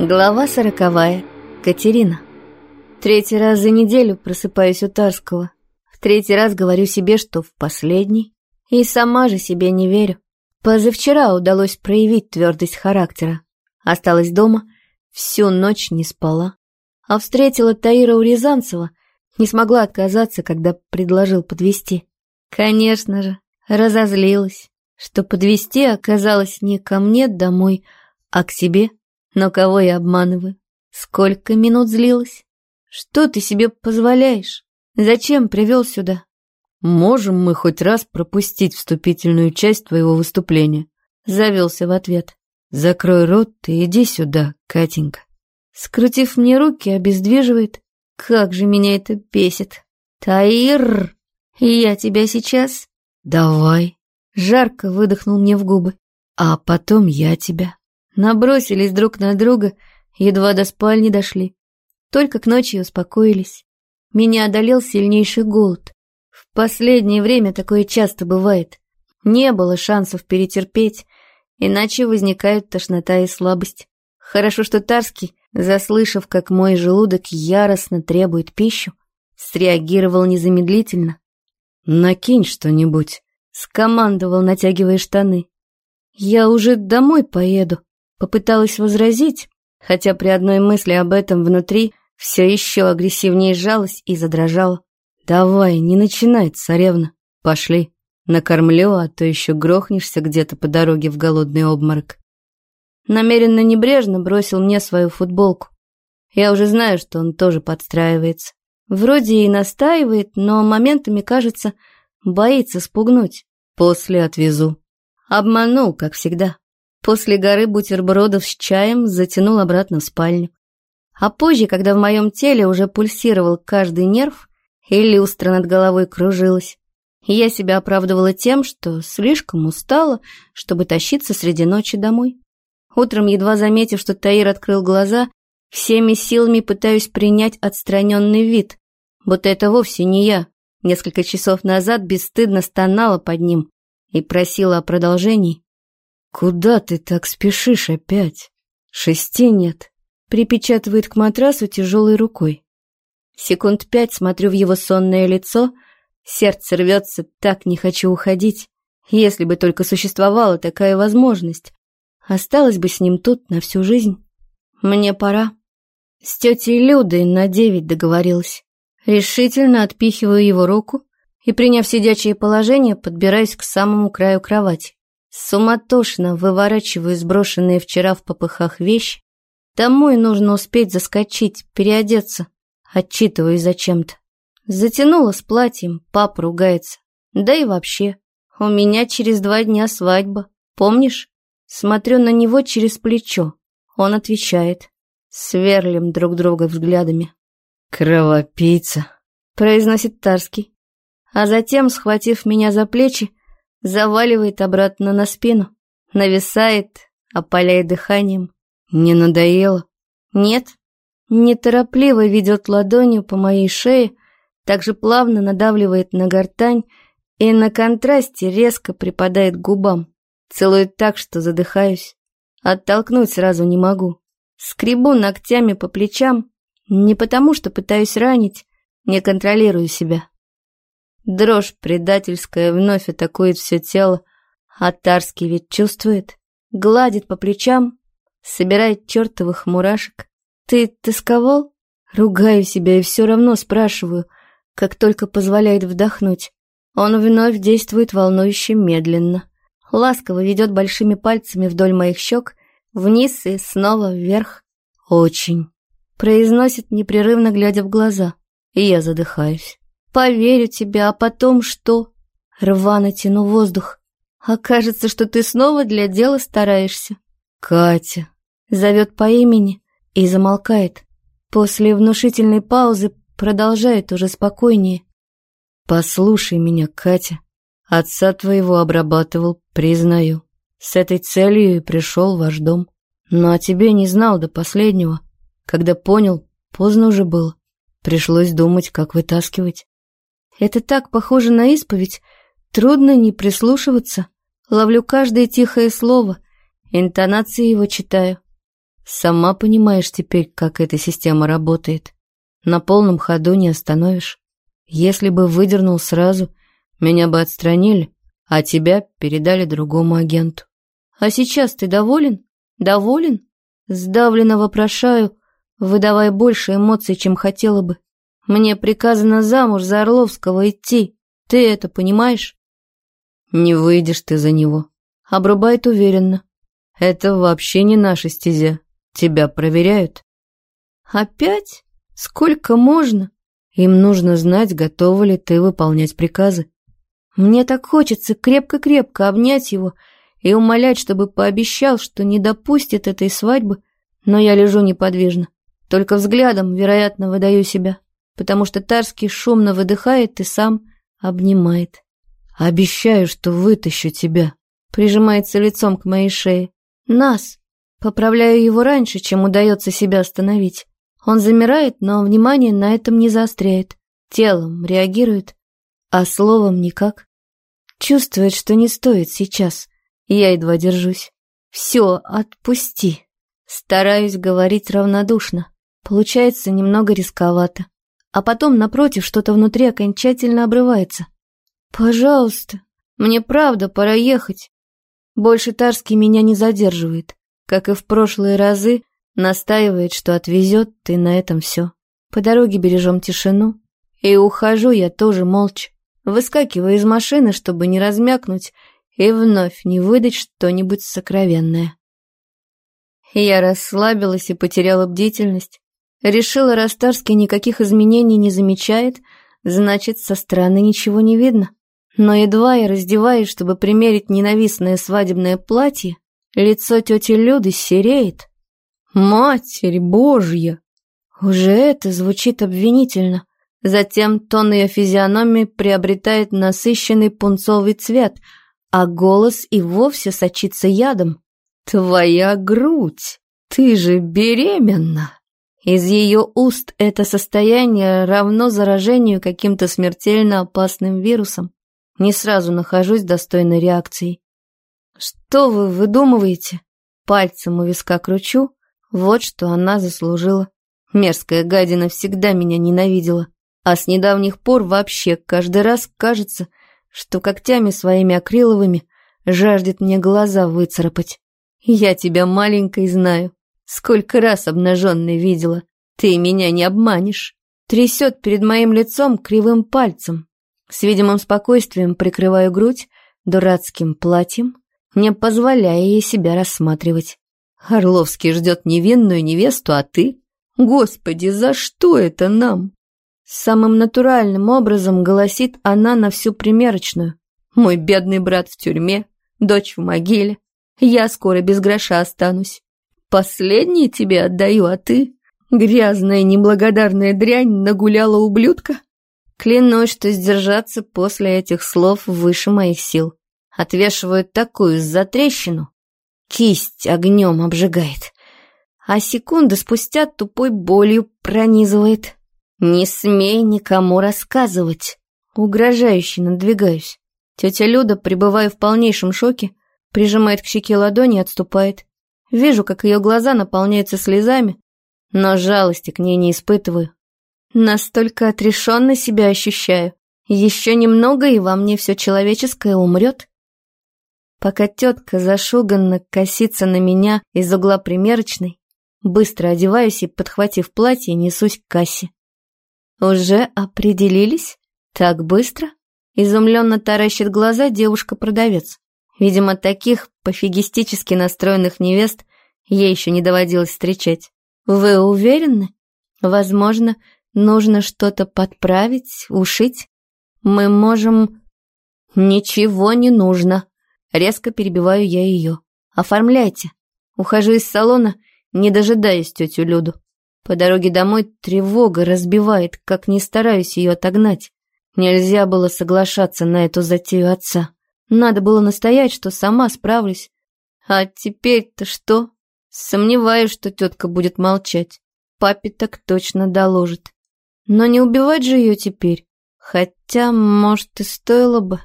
Глава сороковая. Катерина. Третий раз за неделю просыпаюсь у Тарского. В третий раз говорю себе, что в последний. И сама же себе не верю. Позавчера удалось проявить твердость характера. Осталась дома, всю ночь не спала. А встретила Таира у Рязанцева, не смогла отказаться, когда предложил подвести. Конечно же, разозлилась, что подвести оказалось не ко мне домой, а к себе. Но кого я обманываю? Сколько минут злилась? Что ты себе позволяешь? Зачем привел сюда? Можем мы хоть раз пропустить вступительную часть твоего выступления? Завелся в ответ. Закрой рот и иди сюда, Катенька. Скрутив мне руки, обездвиживает. Как же меня это бесит. Таир, я тебя сейчас... Давай. Жарко выдохнул мне в губы. А потом я тебя. Набросились друг на друга, едва до спальни дошли. Только к ночи успокоились. Меня одолел сильнейший голод. В последнее время такое часто бывает. Не было шансов перетерпеть, иначе возникает тошнота и слабость. Хорошо, что Тарский, заслышав, как мой желудок яростно требует пищу, среагировал незамедлительно. «Накинь что-нибудь», — скомандовал, натягивая штаны. «Я уже домой поеду», Попыталась возразить, хотя при одной мысли об этом внутри все еще агрессивнее сжалась и задрожала. «Давай, не начинай, царевна. Пошли. Накормлю, а то еще грохнешься где-то по дороге в голодный обморок». Намеренно небрежно бросил мне свою футболку. Я уже знаю, что он тоже подстраивается. Вроде и настаивает, но моментами, кажется, боится спугнуть. После отвезу. Обманул, как всегда. После горы бутербродов с чаем затянул обратно в спальню. А позже, когда в моем теле уже пульсировал каждый нерв, и люстра над головой кружилась, я себя оправдывала тем, что слишком устала, чтобы тащиться среди ночи домой. Утром, едва заметив, что Таир открыл глаза, всеми силами пытаюсь принять отстраненный вид, будто это вовсе не я. Несколько часов назад бесстыдно стонала под ним и просила о продолжении. «Куда ты так спешишь опять? Шести нет», — припечатывает к матрасу тяжелой рукой. Секунд пять смотрю в его сонное лицо, сердце рвется, так не хочу уходить. Если бы только существовала такая возможность, осталась бы с ним тут на всю жизнь. Мне пора. С тетей Людой на девять договорилась. Решительно отпихиваю его руку и, приняв сидячее положение, подбираюсь к самому краю кровати. Суматошно выворачиваю сброшенные вчера в попыхах вещи. Домой нужно успеть заскочить, переодеться. Отчитываюсь зачем-то. Затянула с платьем, папа ругается. Да и вообще, у меня через два дня свадьба, помнишь? Смотрю на него через плечо. Он отвечает. Сверлим друг друга взглядами. «Кровопийца», — произносит Тарский. А затем, схватив меня за плечи, заваливает обратно на спину, нависает, опаляя дыханием. Не надоело? Нет. Неторопливо ведет ладонью по моей шее, также плавно надавливает на гортань и на контрасте резко припадает к губам. Целует так, что задыхаюсь. Оттолкнуть сразу не могу. Скребу ногтями по плечам, не потому что пытаюсь ранить, не контролирую себя. Дрожь предательская вновь атакует все тело, а Тарский ведь чувствует, гладит по плечам, собирает чертовых мурашек. «Ты тосковал?» Ругаю себя и все равно спрашиваю, как только позволяет вдохнуть. Он вновь действует волнующе медленно. Ласково ведет большими пальцами вдоль моих щек, вниз и снова вверх. «Очень», — произносит непрерывно, глядя в глаза, и я задыхаюсь. Поверю тебе, а потом что? Рвано тяну воздух. Окажется, что ты снова для дела стараешься. Катя. Зовет по имени и замолкает. После внушительной паузы продолжает уже спокойнее. Послушай меня, Катя. Отца твоего обрабатывал, признаю. С этой целью и пришел в ваш дом. Но о тебе не знал до последнего. Когда понял, поздно уже было. Пришлось думать, как вытаскивать. Это так похоже на исповедь, трудно не прислушиваться. Ловлю каждое тихое слово, интонации его читаю. Сама понимаешь теперь, как эта система работает. На полном ходу не остановишь. Если бы выдернул сразу, меня бы отстранили, а тебя передали другому агенту. А сейчас ты доволен? Доволен? Сдавленно вопрошаю, выдавая больше эмоций, чем хотела бы. Мне приказано замуж за Орловского идти. Ты это понимаешь? Не выйдешь ты за него. Обрубает уверенно. Это вообще не наша стезя. Тебя проверяют. Опять? Сколько можно? Им нужно знать, готова ли ты выполнять приказы. Мне так хочется крепко-крепко обнять его и умолять, чтобы пообещал, что не допустит этой свадьбы, но я лежу неподвижно. Только взглядом, вероятно, выдаю себя, потому что Тарский шумно выдыхает и сам обнимает. «Обещаю, что вытащу тебя», прижимается лицом к моей шее. «Нас!» Поправляю его раньше, чем удается себя остановить. Он замирает, но внимание на этом не заостряет. Телом реагирует, а словом никак. Чувствует, что не стоит сейчас. Я едва держусь. Все, отпусти. Стараюсь говорить равнодушно. Получается немного рисковато. А потом, напротив, что-то внутри окончательно обрывается. Пожалуйста, мне правда пора ехать. Больше Тарский меня не задерживает. Как и в прошлые разы, настаивает, что отвезет, и на этом все. По дороге бережем тишину. И ухожу я тоже молча. Выскакиваю из машины, чтобы не размякнуть и вновь не выдать что-нибудь сокровенное. Я расслабилась и потеряла бдительность. Решила, раз Тарский никаких изменений не замечает, значит, со стороны ничего не видно. Но едва я раздеваюсь, чтобы примерить ненавистное свадебное платье, лицо тети Люды сереет. «Матерь Божья!» Уже это звучит обвинительно. Затем тон ее физиономии приобретает насыщенный пунцовый цвет, а голос и вовсе сочится ядом. «Твоя грудь! Ты же беременна!» Из ее уст это состояние равно заражению каким-то смертельно опасным вирусом. Не сразу нахожусь достойной реакцией. «Что вы выдумываете?» Пальцем у виска кручу. Вот что она заслужила. Мерзкая гадина всегда меня ненавидела. А с недавних пор вообще каждый раз кажется, что когтями своими акриловыми жаждет мне глаза выцарапать. Я тебя маленькой знаю. Сколько раз обнаженной видела. Ты меня не обманешь. Трясет перед моим лицом кривым пальцем. С видимым спокойствием прикрываю грудь дурацким платьем, не позволяя ей себя рассматривать. Орловский ждет невинную невесту, а ты? Господи, за что это нам? Самым натуральным образом голосит она на всю примерочную. Мой бедный брат в тюрьме, дочь в могиле. Я скоро без гроша останусь. Последнее тебе отдаю, а ты, грязная неблагодарная дрянь, нагуляла ублюдка? Клянусь, что сдержаться после этих слов выше моих сил. Отвешивают такую затрещину. Кисть огнем обжигает. А секунды спустя тупой болью пронизывает. «Не смей никому рассказывать!» Угрожающе надвигаюсь. Тетя Люда, пребывая в полнейшем шоке, прижимает к щеке ладони и отступает. Вижу, как ее глаза наполняются слезами, но жалости к ней не испытываю. Настолько отрешенно себя ощущаю. Еще немного, и во мне все человеческое умрет. Пока тетка зашуганно косится на меня из угла примерочной, быстро одеваюсь и, подхватив платье, несусь к кассе. «Уже определились? Так быстро?» Изумленно таращит глаза девушка-продавец. Видимо, таких пофигистически настроенных невест ей еще не доводилось встречать. «Вы уверены? Возможно, нужно что-то подправить, ушить? Мы можем...» «Ничего не нужно!» Резко перебиваю я ее. «Оформляйте!» Ухожу из салона, не дожидаясь тетю Люду. По дороге домой тревога разбивает, как не стараюсь ее отогнать. Нельзя было соглашаться на эту затею отца. Надо было настоять, что сама справлюсь. А теперь-то что? Сомневаюсь, что тетка будет молчать. Папе так точно доложит. Но не убивать же ее теперь. Хотя, может, и стоило бы.